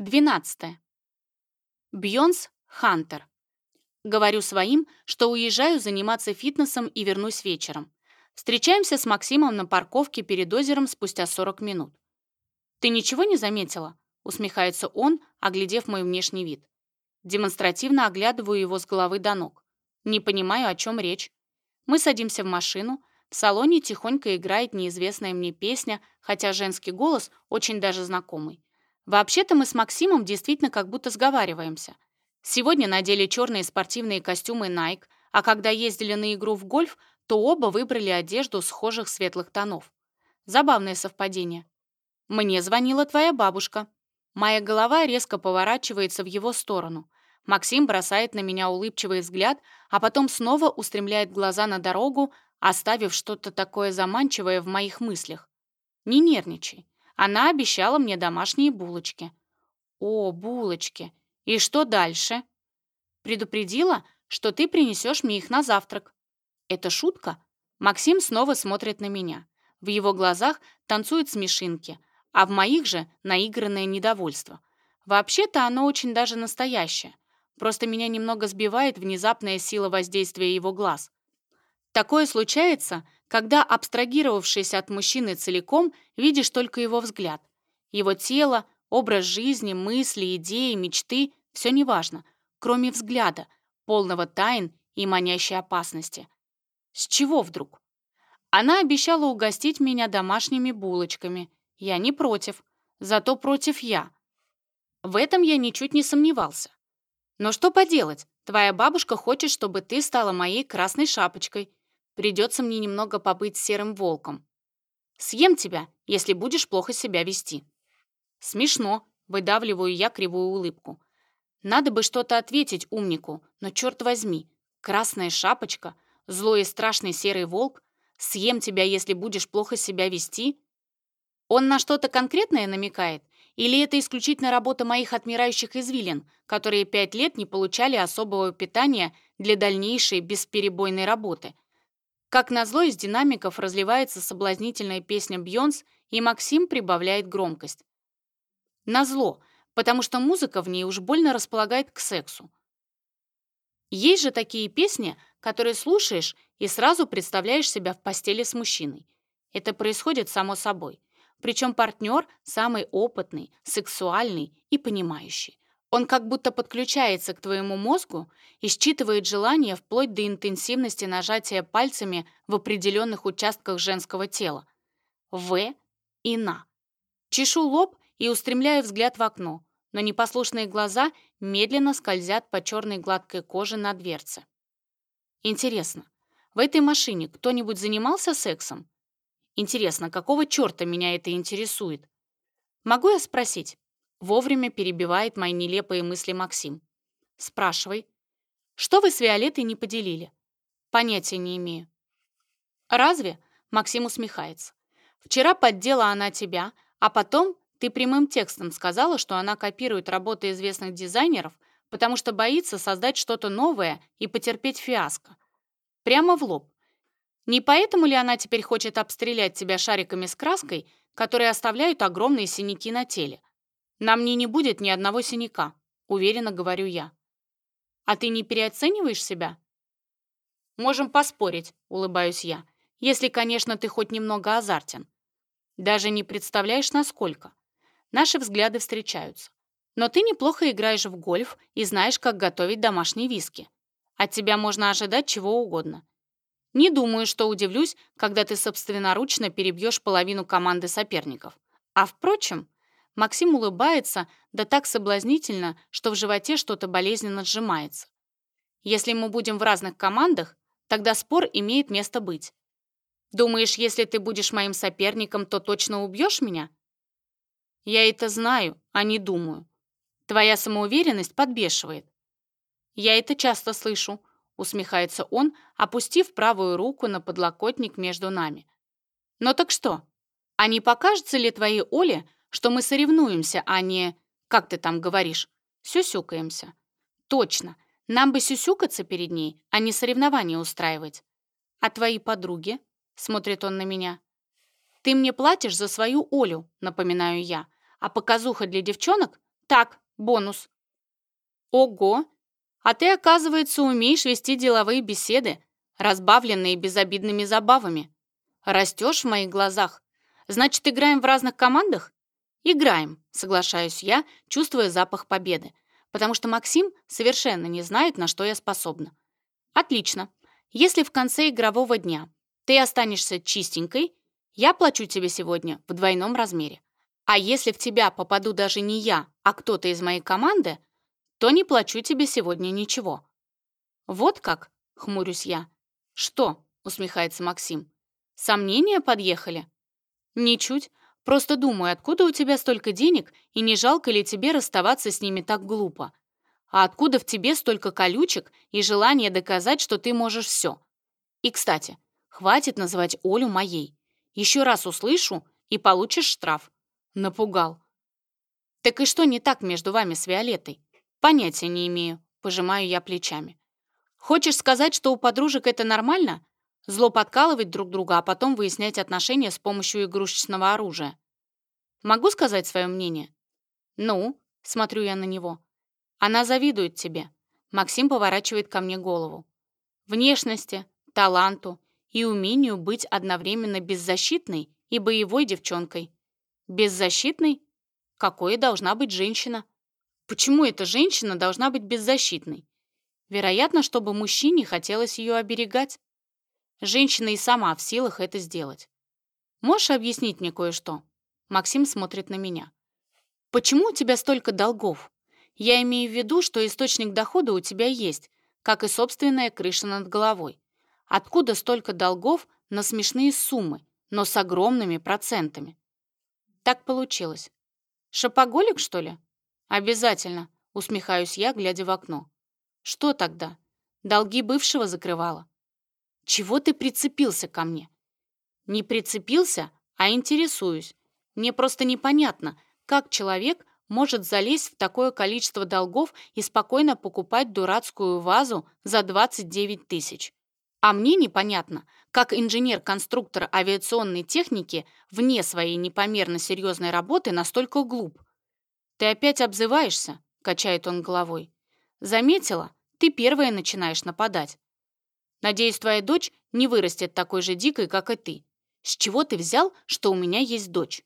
12. Бьонс Хантер. Говорю своим, что уезжаю заниматься фитнесом и вернусь вечером. Встречаемся с Максимом на парковке перед озером спустя 40 минут. «Ты ничего не заметила?» — усмехается он, оглядев мой внешний вид. Демонстративно оглядываю его с головы до ног. Не понимаю, о чем речь. Мы садимся в машину, в салоне тихонько играет неизвестная мне песня, хотя женский голос очень даже знакомый. Вообще-то мы с Максимом действительно как будто сговариваемся. Сегодня надели черные спортивные костюмы Nike, а когда ездили на игру в гольф, то оба выбрали одежду схожих светлых тонов. Забавное совпадение. Мне звонила твоя бабушка. Моя голова резко поворачивается в его сторону. Максим бросает на меня улыбчивый взгляд, а потом снова устремляет глаза на дорогу, оставив что-то такое заманчивое в моих мыслях. Не нервничай. Она обещала мне домашние булочки. О, булочки! И что дальше? Предупредила, что ты принесешь мне их на завтрак. Это шутка? Максим снова смотрит на меня. В его глазах танцуют смешинки, а в моих же наигранное недовольство. Вообще-то оно очень даже настоящее. Просто меня немного сбивает внезапная сила воздействия его глаз. Такое случается, когда абстрагировавшись от мужчины целиком, видишь только его взгляд. Его тело, образ жизни, мысли, идеи, мечты — все неважно, кроме взгляда, полного тайн и манящей опасности. С чего вдруг? Она обещала угостить меня домашними булочками. Я не против, зато против я. В этом я ничуть не сомневался. Но что поделать, твоя бабушка хочет, чтобы ты стала моей красной шапочкой, Придется мне немного побыть серым волком. Съем тебя, если будешь плохо себя вести. Смешно, выдавливаю я кривую улыбку. Надо бы что-то ответить умнику, но черт возьми, красная шапочка, злой и страшный серый волк, съем тебя, если будешь плохо себя вести. Он на что-то конкретное намекает? Или это исключительно работа моих отмирающих извилин, которые пять лет не получали особого питания для дальнейшей бесперебойной работы – как назло, из динамиков разливается соблазнительная песня Бьонс, и Максим прибавляет громкость. Назло, потому что музыка в ней уж больно располагает к сексу. Есть же такие песни, которые слушаешь и сразу представляешь себя в постели с мужчиной. Это происходит само собой. Причем партнер самый опытный, сексуальный и понимающий. Он как будто подключается к твоему мозгу и считывает желания вплоть до интенсивности нажатия пальцами в определенных участках женского тела. В и на. Чешу лоб и устремляю взгляд в окно, но непослушные глаза медленно скользят по черной гладкой коже на дверце. Интересно, в этой машине кто-нибудь занимался сексом? Интересно, какого черта меня это интересует? Могу я спросить? Вовремя перебивает мои нелепые мысли Максим. Спрашивай. Что вы с Виолеттой не поделили? Понятия не имею. Разве? Максим усмехается. Вчера поддела она тебя, а потом ты прямым текстом сказала, что она копирует работы известных дизайнеров, потому что боится создать что-то новое и потерпеть фиаско. Прямо в лоб. Не поэтому ли она теперь хочет обстрелять тебя шариками с краской, которые оставляют огромные синяки на теле? На мне не будет ни одного синяка», — уверенно говорю я. «А ты не переоцениваешь себя?» «Можем поспорить», — улыбаюсь я, «если, конечно, ты хоть немного азартен. Даже не представляешь, насколько. Наши взгляды встречаются. Но ты неплохо играешь в гольф и знаешь, как готовить домашние виски. От тебя можно ожидать чего угодно. Не думаю, что удивлюсь, когда ты собственноручно перебьешь половину команды соперников. А впрочем, Максим улыбается, да так соблазнительно, что в животе что-то болезненно сжимается. Если мы будем в разных командах, тогда спор имеет место быть. Думаешь, если ты будешь моим соперником, то точно убьешь меня? Я это знаю, а не думаю. Твоя самоуверенность подбешивает. Я это часто слышу, усмехается он, опустив правую руку на подлокотник между нами. Но так что? А не покажется ли твоей Оле, что мы соревнуемся, а не... Как ты там говоришь? Сюсюкаемся. Точно. Нам бы сюсюкаться перед ней, а не соревнования устраивать. А твои подруги? Смотрит он на меня. Ты мне платишь за свою Олю, напоминаю я. А показуха для девчонок? Так, бонус. Ого! А ты, оказывается, умеешь вести деловые беседы, разбавленные безобидными забавами. Растешь в моих глазах. Значит, играем в разных командах? Играем, соглашаюсь я, чувствуя запах победы, потому что Максим совершенно не знает, на что я способна. Отлично. Если в конце игрового дня ты останешься чистенькой, я плачу тебе сегодня в двойном размере. А если в тебя попаду даже не я, а кто-то из моей команды, то не плачу тебе сегодня ничего. Вот как, хмурюсь я. Что? усмехается Максим. Сомнения подъехали? Ничуть. Просто думаю, откуда у тебя столько денег, и не жалко ли тебе расставаться с ними так глупо? А откуда в тебе столько колючек и желание доказать, что ты можешь все? И, кстати, хватит называть Олю моей. Еще раз услышу, и получишь штраф. Напугал. Так и что не так между вами с Виолетой? Понятия не имею. Пожимаю я плечами. Хочешь сказать, что у подружек это нормально? Зло подкалывать друг друга, а потом выяснять отношения с помощью игрушечного оружия. Могу сказать свое мнение? Ну, смотрю я на него. Она завидует тебе. Максим поворачивает ко мне голову. Внешности, таланту и умению быть одновременно беззащитной и боевой девчонкой. Беззащитной? Какой должна быть женщина? Почему эта женщина должна быть беззащитной? Вероятно, чтобы мужчине хотелось ее оберегать. Женщина и сама в силах это сделать. Можешь объяснить мне кое-что? Максим смотрит на меня. Почему у тебя столько долгов? Я имею в виду, что источник дохода у тебя есть, как и собственная крыша над головой. Откуда столько долгов на смешные суммы, но с огромными процентами? Так получилось. Шопоголик, что ли? Обязательно, усмехаюсь я, глядя в окно. Что тогда? Долги бывшего закрывала. Чего ты прицепился ко мне? Не прицепился, а интересуюсь. Мне просто непонятно, как человек может залезть в такое количество долгов и спокойно покупать дурацкую вазу за 29 тысяч. А мне непонятно, как инженер-конструктор авиационной техники вне своей непомерно серьезной работы настолько глуп. «Ты опять обзываешься?» – качает он головой. «Заметила? Ты первая начинаешь нападать. Надеюсь, твоя дочь не вырастет такой же дикой, как и ты. С чего ты взял, что у меня есть дочь?»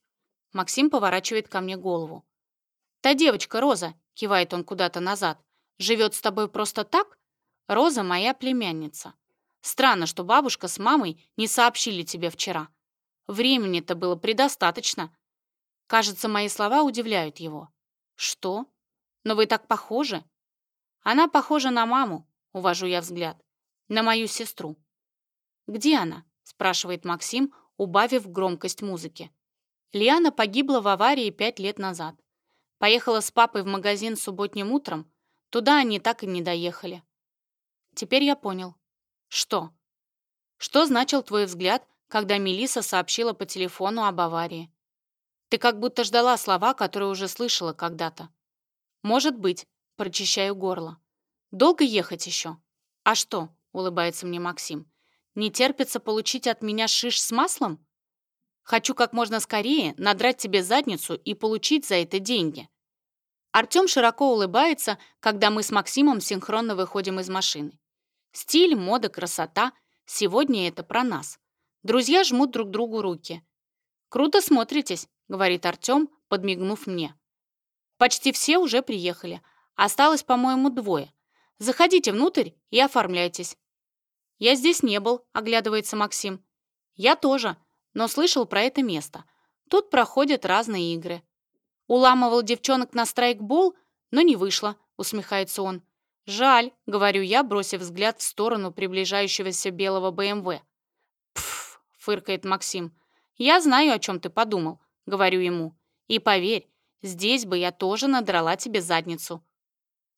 Максим поворачивает ко мне голову. «Та девочка, Роза», — кивает он куда-то назад, — «живет с тобой просто так? Роза моя племянница. Странно, что бабушка с мамой не сообщили тебе вчера. Времени-то было предостаточно». Кажется, мои слова удивляют его. «Что? Но вы так похожи?» «Она похожа на маму», — увожу я взгляд на мою сестру. «Где она?» — спрашивает Максим, убавив громкость музыки. Лиана погибла в аварии пять лет назад. Поехала с папой в магазин субботним утром. Туда они так и не доехали. Теперь я понял. Что? Что значил твой взгляд, когда Мелиса сообщила по телефону об аварии? Ты как будто ждала слова, которые уже слышала когда-то. Может быть, прочищаю горло. Долго ехать еще? А что, — улыбается мне Максим. «Не терпится получить от меня шиш с маслом? Хочу как можно скорее надрать тебе задницу и получить за это деньги». Артём широко улыбается, когда мы с Максимом синхронно выходим из машины. Стиль, мода, красота — сегодня это про нас. Друзья жмут друг другу руки. «Круто смотритесь», — говорит Артём, подмигнув мне. «Почти все уже приехали. Осталось, по-моему, двое. Заходите внутрь и оформляйтесь. Я здесь не был, оглядывается Максим. Я тоже, но слышал про это место. Тут проходят разные игры. Уламывал девчонок на страйкбол, но не вышло, усмехается он. Жаль, говорю я, бросив взгляд в сторону приближающегося белого БМВ. Пф, фыркает Максим. Я знаю, о чем ты подумал, говорю ему. И поверь, здесь бы я тоже надрала тебе задницу.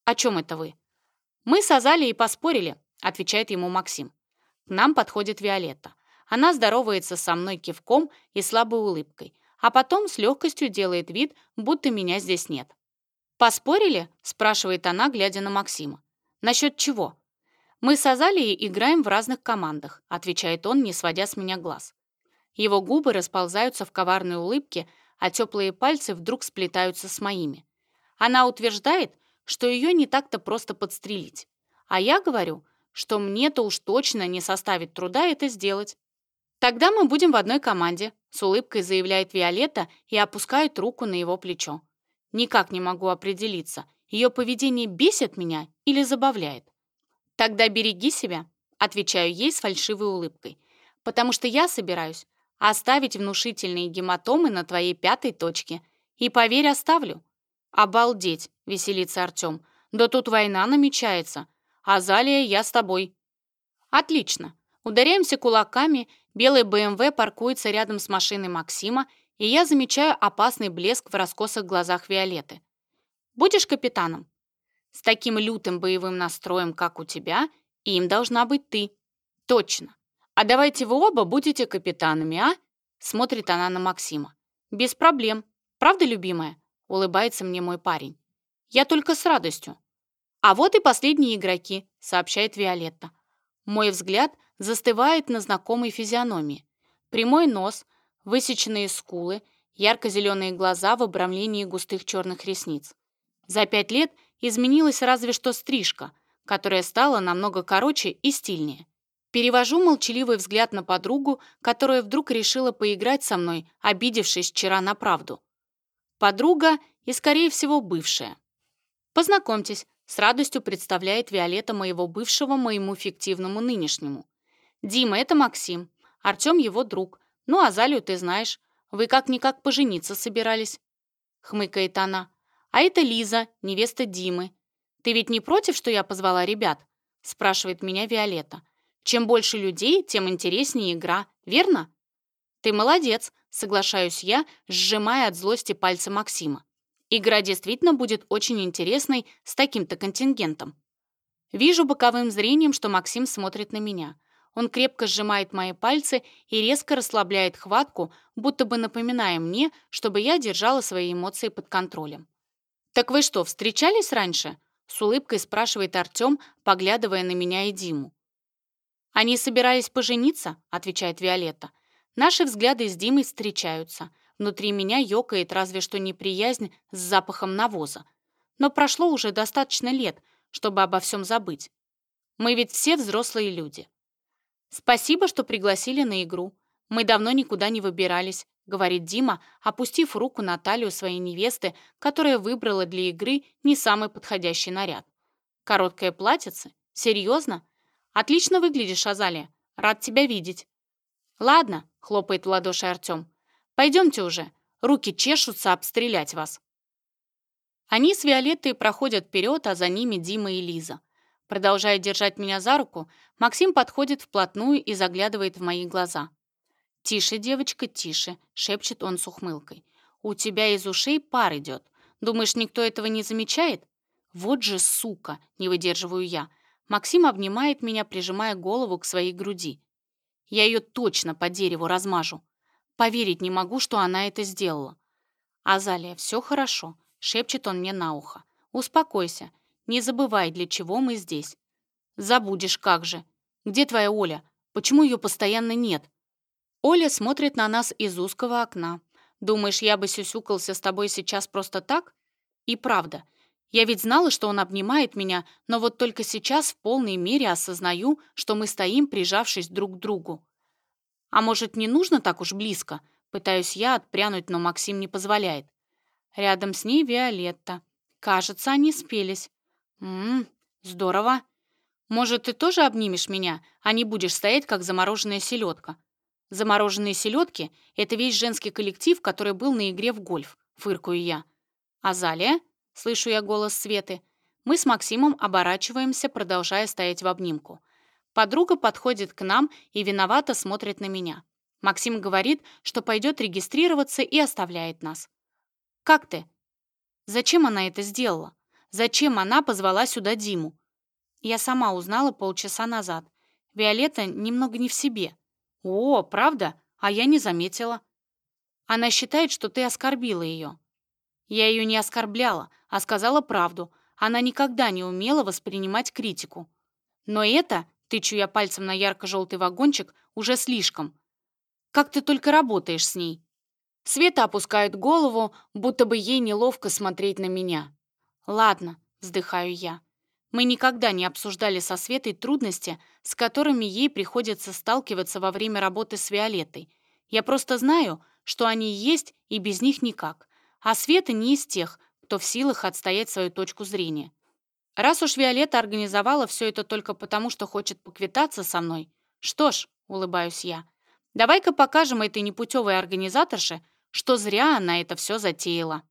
О чем это вы? Мы с Азалией поспорили, отвечает ему Максим. К нам подходит Виолетта. Она здоровается со мной кивком и слабой улыбкой, а потом с легкостью делает вид, будто меня здесь нет. «Поспорили?» – спрашивает она, глядя на Максима. «Насчет чего?» «Мы с Азалией играем в разных командах», – отвечает он, не сводя с меня глаз. Его губы расползаются в коварной улыбке, а теплые пальцы вдруг сплетаются с моими. Она утверждает, что ее не так-то просто подстрелить. А я говорю – что мне-то уж точно не составит труда это сделать. «Тогда мы будем в одной команде», — с улыбкой заявляет Виолетта и опускает руку на его плечо. «Никак не могу определиться, ее поведение бесит меня или забавляет». «Тогда береги себя», — отвечаю ей с фальшивой улыбкой, «потому что я собираюсь оставить внушительные гематомы на твоей пятой точке. И, поверь, оставлю». «Обалдеть!» — веселится Артем. «Да тут война намечается. Азалия, я с тобой». «Отлично». Ударяемся кулаками, белый БМВ эм паркуется рядом с машиной Максима, и я замечаю опасный блеск в раскосах глазах Виолеты. «Будешь капитаном?» «С таким лютым боевым настроем, как у тебя, им должна быть ты». «Точно. А давайте вы оба будете капитанами, а?» Смотрит она на Максима. «Без проблем. Правда, любимая?» Улыбается мне мой парень. «Я только с радостью. «А вот и последние игроки», — сообщает Виолетта. Мой взгляд застывает на знакомой физиономии. Прямой нос, высеченные скулы, ярко-зеленые глаза в обрамлении густых черных ресниц. За пять лет изменилась разве что стрижка, которая стала намного короче и стильнее. Перевожу молчаливый взгляд на подругу, которая вдруг решила поиграть со мной, обидевшись вчера на правду. Подруга и, скорее всего, бывшая. Познакомьтесь, с радостью представляет Виолетта моего бывшего моему фиктивному нынешнему. Дима — это Максим, Артем — его друг. Ну, а Залю ты знаешь, вы как-никак пожениться собирались. Хмыкает она. А это Лиза, невеста Димы. Ты ведь не против, что я позвала ребят? Спрашивает меня Виолетта. Чем больше людей, тем интереснее игра, верно? Ты молодец, соглашаюсь я, сжимая от злости пальцы Максима. Игра действительно будет очень интересной с таким-то контингентом. Вижу боковым зрением, что Максим смотрит на меня. Он крепко сжимает мои пальцы и резко расслабляет хватку, будто бы напоминая мне, чтобы я держала свои эмоции под контролем. «Так вы что, встречались раньше?» — с улыбкой спрашивает Артем, поглядывая на меня и Диму. «Они собирались пожениться?» — отвечает Виолетта. «Наши взгляды с Димой встречаются». Внутри меня ёкает разве что неприязнь с запахом навоза. Но прошло уже достаточно лет, чтобы обо всем забыть. Мы ведь все взрослые люди. «Спасибо, что пригласили на игру. Мы давно никуда не выбирались», — говорит Дима, опустив руку на талию своей невесты, которая выбрала для игры не самый подходящий наряд. «Короткое платьице? Серьезно? Отлично выглядишь, Азалия. Рад тебя видеть». «Ладно», — хлопает в ладоши Артем. Пойдемте уже. Руки чешутся обстрелять вас». Они с Виолеттой проходят вперед, а за ними Дима и Лиза. Продолжая держать меня за руку, Максим подходит вплотную и заглядывает в мои глаза. «Тише, девочка, тише», — шепчет он с ухмылкой. «У тебя из ушей пар идет. Думаешь, никто этого не замечает?» «Вот же сука!» — не выдерживаю я. Максим обнимает меня, прижимая голову к своей груди. «Я ее точно по дереву размажу». Поверить не могу, что она это сделала. Азалия, все хорошо, шепчет он мне на ухо. Успокойся, не забывай, для чего мы здесь. Забудешь, как же. Где твоя Оля? Почему ее постоянно нет? Оля смотрит на нас из узкого окна. Думаешь, я бы сюсюкался с тобой сейчас просто так? И правда, я ведь знала, что он обнимает меня, но вот только сейчас в полной мере осознаю, что мы стоим, прижавшись друг к другу. «А может, не нужно так уж близко?» Пытаюсь я отпрянуть, но Максим не позволяет. Рядом с ней Виолетта. Кажется, они спелись. «Ммм, здорово. Может, ты тоже обнимешь меня, а не будешь стоять, как замороженная селедка?» «Замороженные селедки — это весь женский коллектив, который был на игре в гольф», — фыркую я. «Азалия?» — слышу я голос Светы. Мы с Максимом оборачиваемся, продолжая стоять в обнимку. Подруга подходит к нам и виновато смотрит на меня. Максим говорит, что пойдет регистрироваться и оставляет нас. «Как ты?» «Зачем она это сделала? Зачем она позвала сюда Диму?» Я сама узнала полчаса назад. Виолетта немного не в себе. «О, правда? А я не заметила». «Она считает, что ты оскорбила ее». «Я ее не оскорбляла, а сказала правду. Она никогда не умела воспринимать критику. Но это Тычу я пальцем на ярко-желтый вагончик уже слишком. «Как ты только работаешь с ней!» Света опускает голову, будто бы ей неловко смотреть на меня. «Ладно», — вздыхаю я. Мы никогда не обсуждали со Светой трудности, с которыми ей приходится сталкиваться во время работы с Виолеттой. Я просто знаю, что они есть и без них никак. А Света не из тех, кто в силах отстоять свою точку зрения. «Раз уж Виолетта организовала все это только потому, что хочет поквитаться со мной, что ж, — улыбаюсь я, — давай-ка покажем этой непутевой организаторше, что зря она это все затеяла».